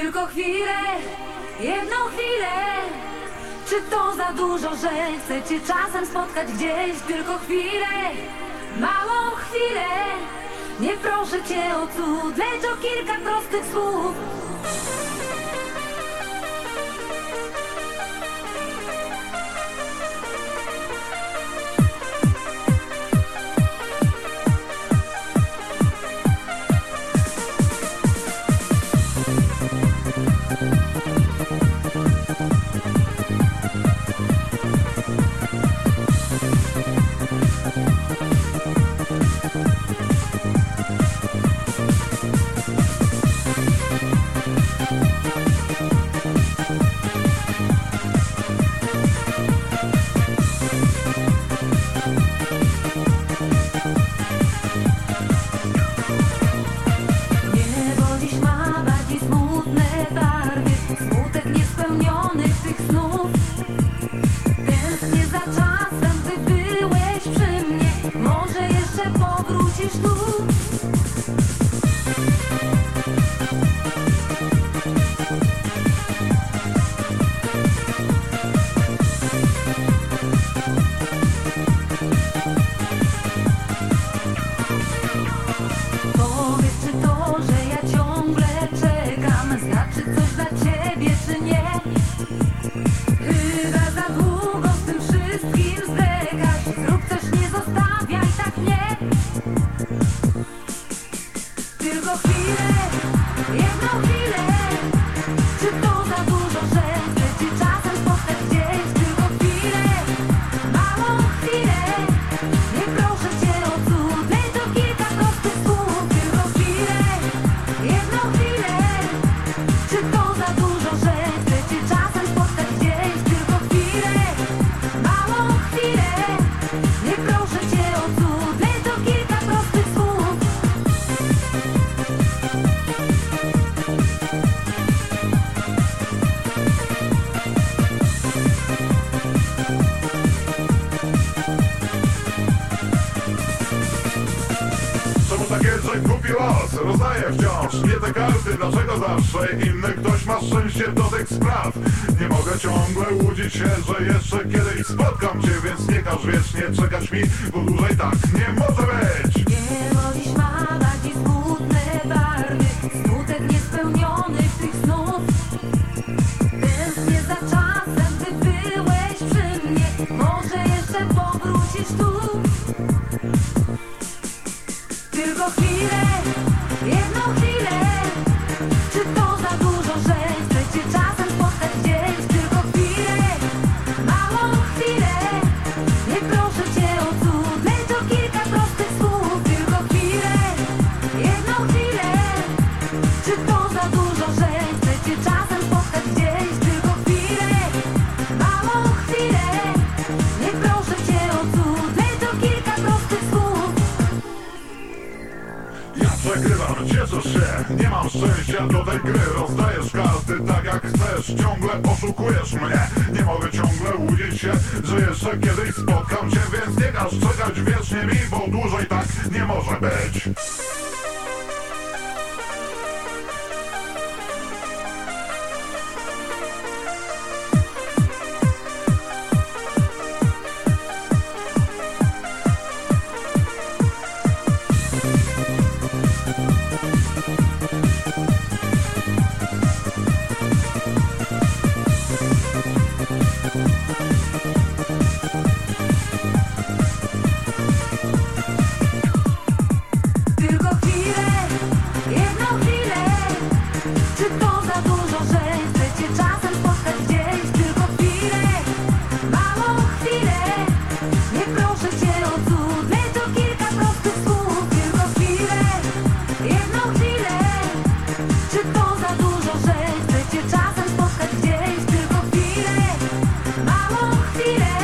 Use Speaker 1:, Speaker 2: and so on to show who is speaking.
Speaker 1: Tylko chwilę, jedną chwilę. Czy to za dużo, że chcę cię czasem spotkać gdzieś? Tylko chwilę, małą chwilę. Nie proszę cię o cud, lecz o kilka prostych słów
Speaker 2: It's kupi los? Rozdaję wciąż nie te karty, dlaczego zawsze inny ktoś ma szczęście do tych spraw? Nie mogę ciągle łudzić się, że jeszcze kiedyś spotkam cię, więc nie każ wiecznie czekać mi, bo dłużej tak nie może być.
Speaker 1: Czy to za dużo, że chcę cię czasem
Speaker 2: Przegrywam, cieszysz się, nie mam szczęścia do tej gry. Rozdajesz karty tak jak chcesz, ciągle oszukujesz mnie. Nie mogę ciągle łudzić się, że jeszcze kiedyś spotkam cię Więc nie każ czekać wiecznie mi, bo dłużej tak nie może być
Speaker 1: Tylko chwilę, jedną chwilę Czy to za dużo, Direct.